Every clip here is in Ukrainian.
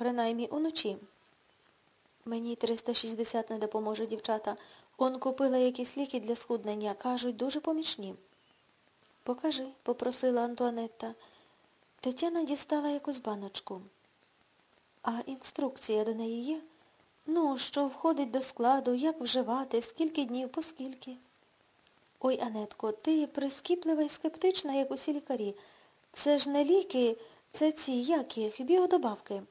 принаймні уночі. Мені 360 не допоможе, дівчата. Он купила якісь ліки для схуднення, кажуть, дуже помічні. Покажи, попросила Антуанетта. Тетяна дістала якусь баночку. А інструкція до неї є? Ну, що входить до складу, як вживати, скільки днів, поскільки. Ой, Анетко, ти прискіплива і скептична, як усі лікарі. Це ж не ліки, це ці, як їх, біодобавки.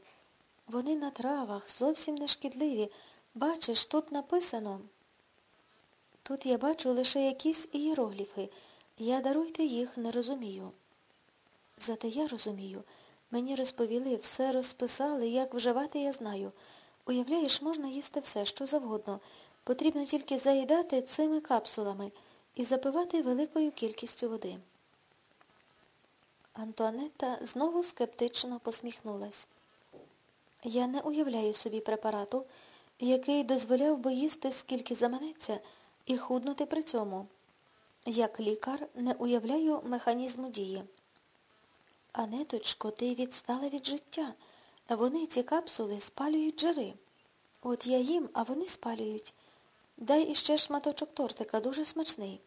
Вони на травах, зовсім не шкідливі. Бачиш, тут написано. Тут я бачу лише якісь ієрогліфи. Я даруйте їх, не розумію. Зате я розумію. Мені розповіли, все розписали, як вживати я знаю. Уявляєш, можна їсти все, що завгодно. Потрібно тільки заїдати цими капсулами і запивати великою кількістю води. Антуанетта знову скептично посміхнулась. Я не уявляю собі препарату, який дозволяв би їсти скільки заманеться і худнути при цьому. Як лікар не уявляю механізму дії. Анеточко, ти відстала від життя. Вони, ці капсули, спалюють жири. От я їм, а вони спалюють. Дай іще шматочок тортика, дуже смачний.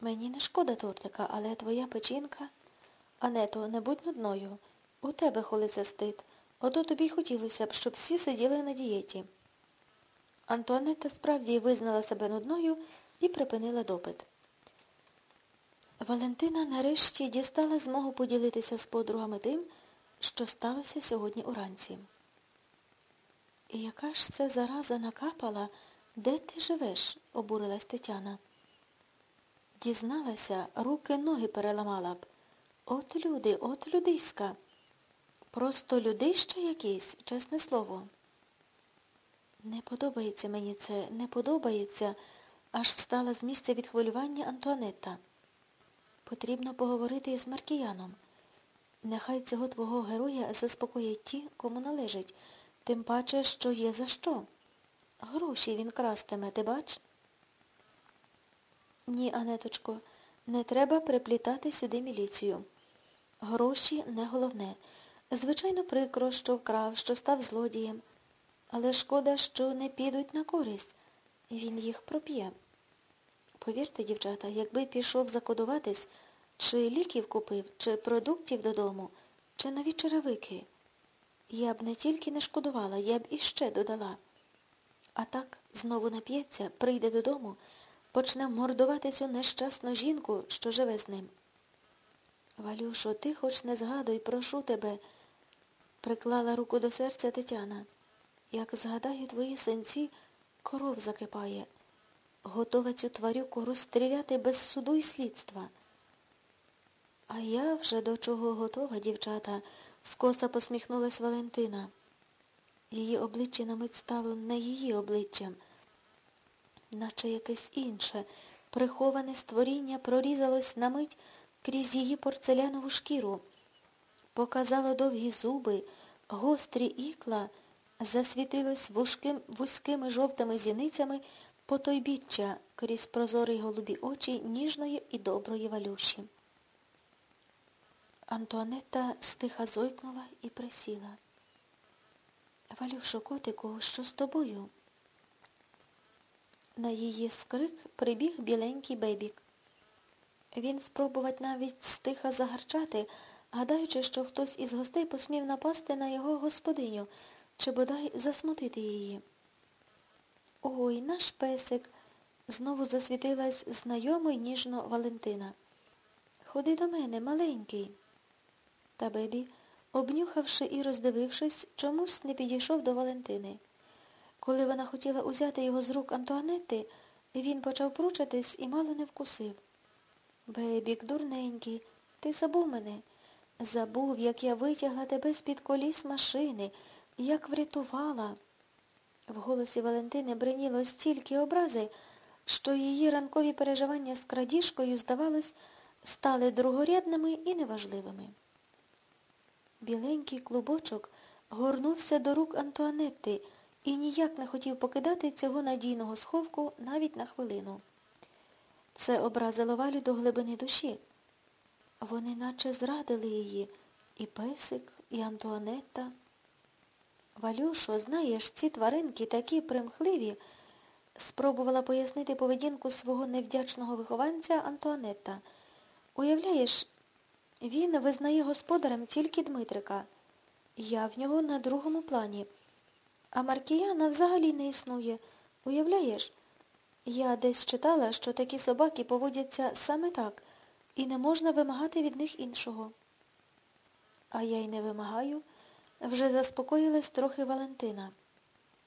Мені не шкода тортика, але твоя печінка... Ането, не будь нудною. У тебе холецистит. Ото тобі й хотілося б, щоб всі сиділи на дієті. Антуанетта справді визнала себе нудною і припинила допит. Валентина нарешті дістала змогу поділитися з подругами тим, що сталося сьогодні уранці. І яка ж це зараза накапала, де ти живеш? обурилась Тетяна. Дізналася, руки ноги переламала б. От люди, от людиська. Просто людище якийсь, чесне слово. Не подобається мені це, не подобається, аж встала з місця від хвилювання Антуанетта. Потрібно поговорити із Маркіяном. Нехай цього твого героя заспокоять ті, кому належить, тим паче, що є за що. Гроші він крастиме, ти бач? Ні, Анеточко, не треба приплітати сюди міліцію. Гроші не головне. Звичайно, прикро, що вкрав, що став злодієм. Але шкода, що не підуть на користь. Він їх проп'є. Повірте, дівчата, якби пішов закодуватись, чи ліків купив, чи продуктів додому, чи нові черевики, я б не тільки не шкодувала, я б іще додала. А так знову нап'ється, прийде додому, почне мордувати цю нещасну жінку, що живе з ним. Валюшо, ти хоч не згадуй, прошу тебе, приклала руку до серця Тетяна. Як згадаю твої синці, коров закипає. Готова цю тварюку розстріляти без суду й слідства. А я вже до чого готова, дівчата, скоса посміхнулась Валентина. Її обличчя на мить стало не її обличчям, наче якесь інше, приховане створіння прорізалось на мить крізь її порцелянову шкіру, показало довгі зуби, гострі ікла, засвітилось вузьким, вузькими жовтими зіницями потойбіччя крізь прозорі голубі очі ніжної і доброї валюші. Антуанетта стиха зойкнула і присіла. Валюшо, котику, що з тобою? На її скрик прибіг біленький бебік. Він спробував навіть стиха загарчати, гадаючи, що хтось із гостей посмів напасти на його господиню чи бодай засмутити її. Ой, наш песик, знову засвітилась знайомо й ніжно Валентина. Ходи до мене, маленький. Та бебі, обнюхавши і роздивившись, чомусь не підійшов до Валентини. Коли вона хотіла узяти його з рук Антуанетти, він почав пручатись і мало не вкусив. Бебік, дурненький, ти забув мене. Забув, як я витягла тебе з-під коліс машини, як врятувала. В голосі Валентини бриніло стільки образи, що її ранкові переживання з крадіжкою, здавалось, стали другорядними і неважливими. Біленький клубочок горнувся до рук Антуанетти і ніяк не хотів покидати цього надійного сховку навіть на хвилину. Це образило валю до глибини душі. Вони наче зрадили її, і песик, і Антуанетта. Валюшо, знаєш, ці тваринки такі примхливі, спробувала пояснити поведінку свого невдячного вихованця Антуанетта. Уявляєш, він визнає господарем тільки Дмитрика. Я в нього на другому плані. А Маркіяна взагалі не існує. Уявляєш? Я десь читала, що такі собаки поводяться саме так, і не можна вимагати від них іншого. А я й не вимагаю, вже заспокоїлась трохи Валентина.